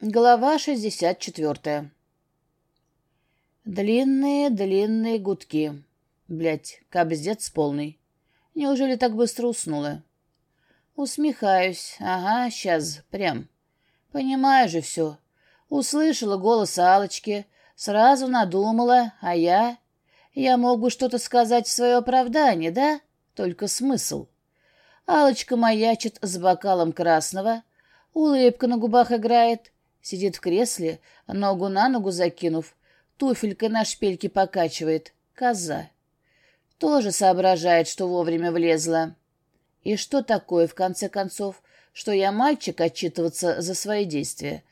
Глава 64. Длинные-длинные гудки. Блять, кобздец полный. Неужели так быстро уснула? Усмехаюсь. Ага, сейчас, прям. Понимаю же все. Услышала голос Алочки, сразу надумала, а я... Я мог бы что-то сказать в свое оправдание, да? Только смысл. Алочка маячит с бокалом красного, улыбка на губах играет — Сидит в кресле, ногу на ногу закинув, туфелькой на шпильке покачивает. Коза. Тоже соображает, что вовремя влезла. И что такое, в конце концов, что я мальчик отчитываться за свои действия?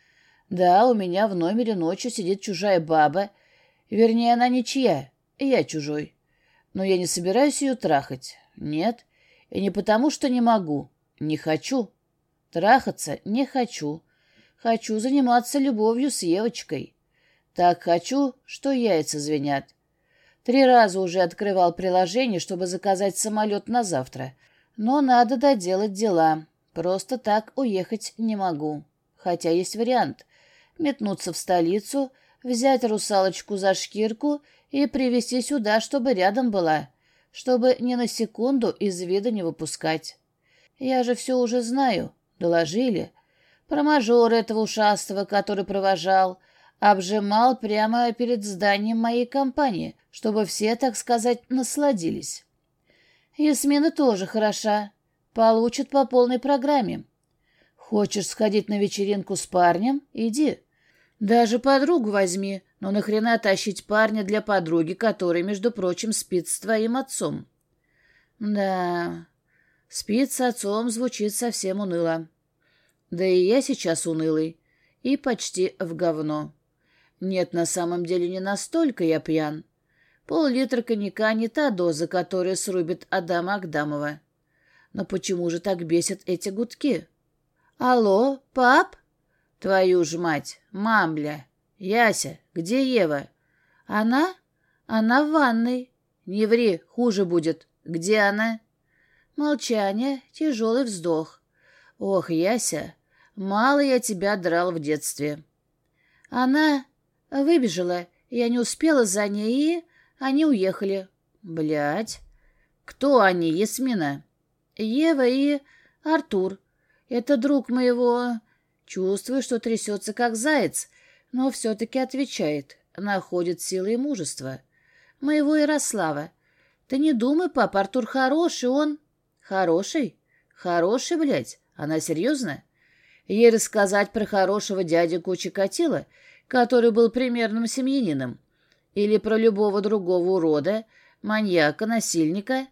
Да, у меня в номере ночью сидит чужая баба. Вернее, она ничья, я чужой. Но я не собираюсь ее трахать. Нет. И не потому, что не могу. Не хочу. Трахаться не хочу. Хочу заниматься любовью с Евочкой. Так хочу, что яйца звенят. Три раза уже открывал приложение, чтобы заказать самолет на завтра. Но надо доделать дела. Просто так уехать не могу. Хотя есть вариант. Метнуться в столицу, взять русалочку за шкирку и привезти сюда, чтобы рядом была. Чтобы ни на секунду из вида не выпускать. Я же все уже знаю. Доложили. Про мажора этого ушастого, который провожал, обжимал прямо перед зданием моей компании, чтобы все, так сказать, насладились. Ясмина тоже хороша, получит по полной программе. Хочешь сходить на вечеринку с парнем? Иди. Даже подругу возьми, но нахрена тащить парня для подруги, который, между прочим, спит с твоим отцом? Да, спит с отцом звучит совсем уныло. Да и я сейчас унылый. И почти в говно. Нет, на самом деле не настолько я пьян. Пол-литра коньяка не та доза, которая срубит Адама Агдамова. Но почему же так бесят эти гудки? Алло, пап? Твою ж мать, мамля. Яся, где Ева? Она? Она в ванной. Не ври, хуже будет. Где она? Молчание, тяжелый вздох. Ох, Яся, мало я тебя драл в детстве. Она выбежала, я не успела за ней, и они уехали. Блядь. Кто они, Ясмина? Ева и Артур. Это друг моего... Чувствую, что трясется, как заяц, но все-таки отвечает, находит силы и мужество. Моего Ярослава. Ты не думай, пап, Артур хороший, он... Хороший? Хороший, блядь. Она серьезно? Ей рассказать про хорошего дяденьку Чикатило, который был примерным семьянином? Или про любого другого урода, маньяка, насильника?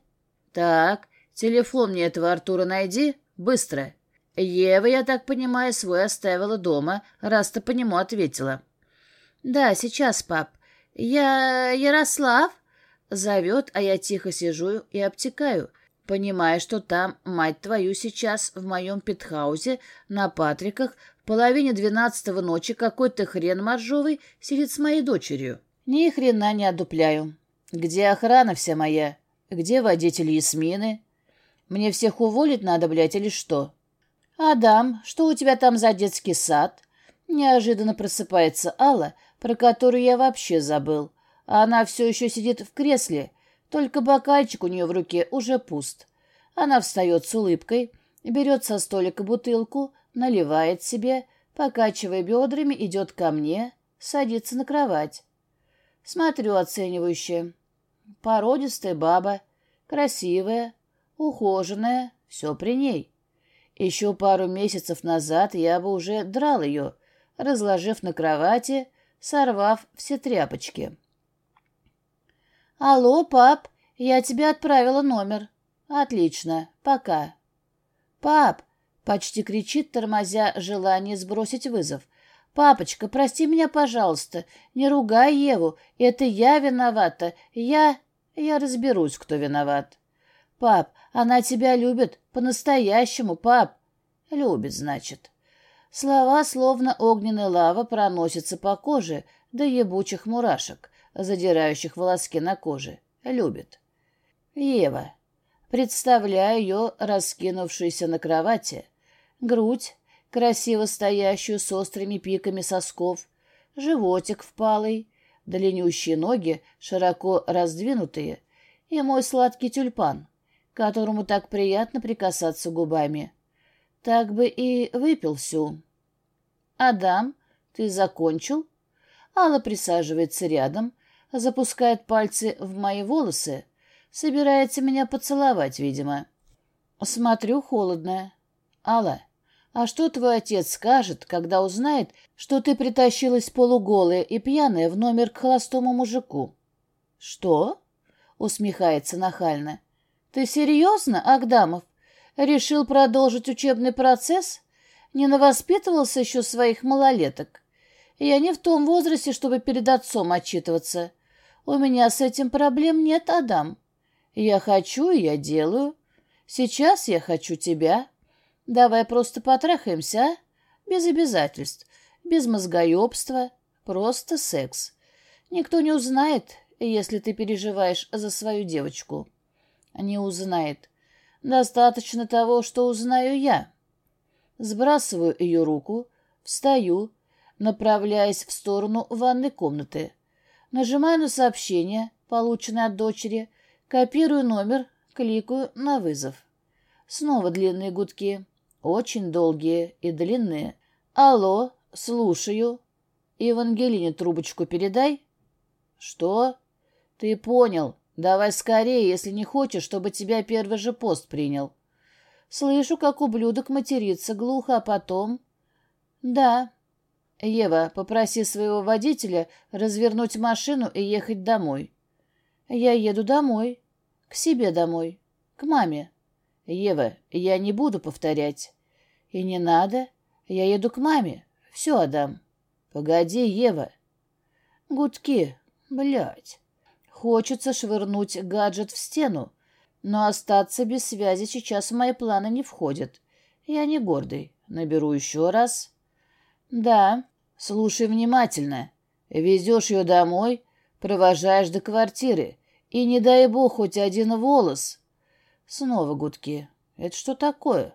Так, телефон мне этого Артура найди, быстро. Ева, я так понимаю, свой оставила дома, раз ты по нему ответила. Да, сейчас, пап. Я Ярослав? Зовет, а я тихо сижу и обтекаю — понимая, что там, мать твою, сейчас в моем пентхаусе на Патриках в половине двенадцатого ночи какой-то хрен моржовый сидит с моей дочерью. Ни хрена не одупляю. Где охрана вся моя? Где водители Ясмины? Мне всех уволить надо, блядь, или что? Адам, что у тебя там за детский сад? Неожиданно просыпается Алла, про которую я вообще забыл. Она все еще сидит в кресле, только бокальчик у нее в руке уже пуст. Она встает с улыбкой, берет со столика бутылку, наливает себе, покачивая бедрами, идет ко мне, садится на кровать. Смотрю оценивающе. Породистая баба, красивая, ухоженная, все при ней. Еще пару месяцев назад я бы уже драл ее, разложив на кровати, сорвав все тряпочки. «Алло, пап, я тебе отправила номер». «Отлично, пока». «Пап!» — почти кричит, тормозя желание сбросить вызов. «Папочка, прости меня, пожалуйста. Не ругай Еву. Это я виновата. Я... Я разберусь, кто виноват». «Пап, она тебя любит. По-настоящему, пап». «Любит, значит». Слова, словно огненная лава, проносятся по коже до ебучих мурашек задирающих волоски на коже. Любит. Ева. Представляю ее, раскинувшуюся на кровати. Грудь, красиво стоящую с острыми пиками сосков, животик впалый, длиннющие ноги, широко раздвинутые, и мой сладкий тюльпан, которому так приятно прикасаться губами. Так бы и выпил всю. «Адам, ты закончил?» Алла присаживается рядом, запускает пальцы в мои волосы, собирается меня поцеловать, видимо. Смотрю холодно. «Алла, а что твой отец скажет, когда узнает, что ты притащилась полуголая и пьяная в номер к холостому мужику?» «Что?» — усмехается нахально. «Ты серьезно, Агдамов? Решил продолжить учебный процесс? Не навоспитывался еще своих малолеток? Я не в том возрасте, чтобы перед отцом отчитываться. У меня с этим проблем нет, Адам. Я хочу, я делаю. Сейчас я хочу тебя. Давай просто потрахаемся, а? Без обязательств, без мозгоебства, просто секс. Никто не узнает, если ты переживаешь за свою девочку. Не узнает. Достаточно того, что узнаю я. Сбрасываю ее руку, встаю, направляясь в сторону ванной комнаты. Нажимаю на сообщение, полученное от дочери, копирую номер, кликаю на вызов. Снова длинные гудки, очень долгие и длинные. «Алло, слушаю. Евангелине трубочку передай». «Что?» «Ты понял. Давай скорее, если не хочешь, чтобы тебя первый же пост принял». Слышу, как ублюдок матерится глухо, а потом... «Да». «Ева, попроси своего водителя развернуть машину и ехать домой». «Я еду домой. К себе домой. К маме». «Ева, я не буду повторять». «И не надо. Я еду к маме. Все, Адам». «Погоди, Ева». «Гудки. Блядь». Хочется швырнуть гаджет в стену, но остаться без связи сейчас в мои планы не входит. Я не гордый. Наберу еще раз. Да, слушай внимательно. Везешь ее домой, провожаешь до квартиры, и не дай бог хоть один волос. Снова гудки. Это что такое?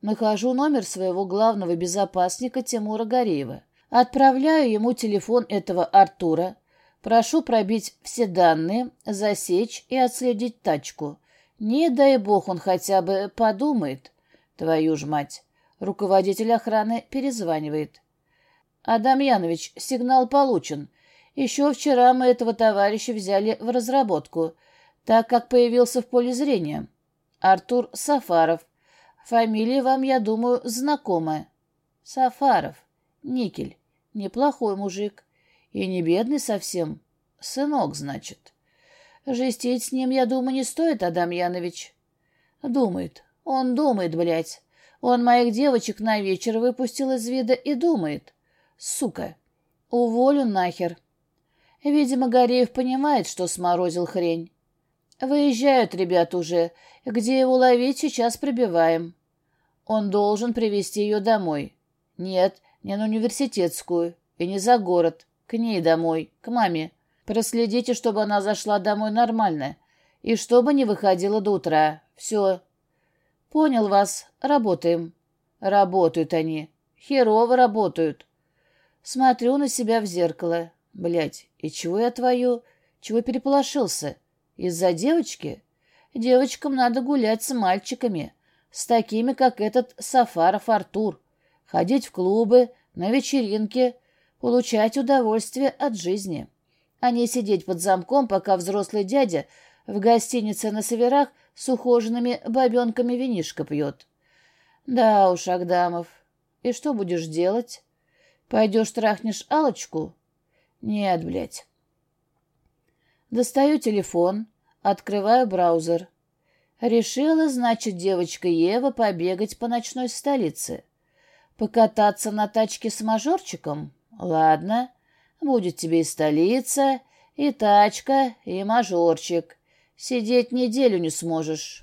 Нахожу номер своего главного безопасника Тимура Гореева. Отправляю ему телефон этого Артура. Прошу пробить все данные, засечь и отследить тачку. Не дай бог он хотя бы подумает. Твою ж мать. Руководитель охраны перезванивает. Адам Янович, сигнал получен. Еще вчера мы этого товарища взяли в разработку, так как появился в поле зрения. Артур Сафаров. Фамилия вам, я думаю, знакомая. Сафаров. Никель. Неплохой мужик. И не бедный совсем. Сынок, значит. Жестить с ним, я думаю, не стоит, Адам Янович. Думает. Он думает, блядь. Он моих девочек на вечер выпустил из вида и думает. Сука. Уволю нахер. Видимо, Гореев понимает, что сморозил хрень. Выезжают ребята уже. Где его ловить, сейчас прибиваем. Он должен привезти ее домой. Нет, не на университетскую и не за город. К ней домой, к маме. Проследите, чтобы она зашла домой нормально. И чтобы не выходила до утра. Все. Понял вас. Работаем. Работают они. Херово работают. Смотрю на себя в зеркало. Блять, и чего я твою? Чего переполошился? Из-за девочки? Девочкам надо гулять с мальчиками. С такими, как этот Сафаров Артур. Ходить в клубы, на вечеринки, получать удовольствие от жизни а не сидеть под замком, пока взрослый дядя в гостинице на северах с ухоженными бабенками винишко пьет. Да уж, Агдамов, и что будешь делать? Пойдешь трахнешь алочку Нет, блядь. Достаю телефон, открываю браузер. Решила, значит, девочка Ева побегать по ночной столице. Покататься на тачке с мажорчиком? Ладно. Будет тебе и столица, и тачка, и мажорчик. Сидеть неделю не сможешь.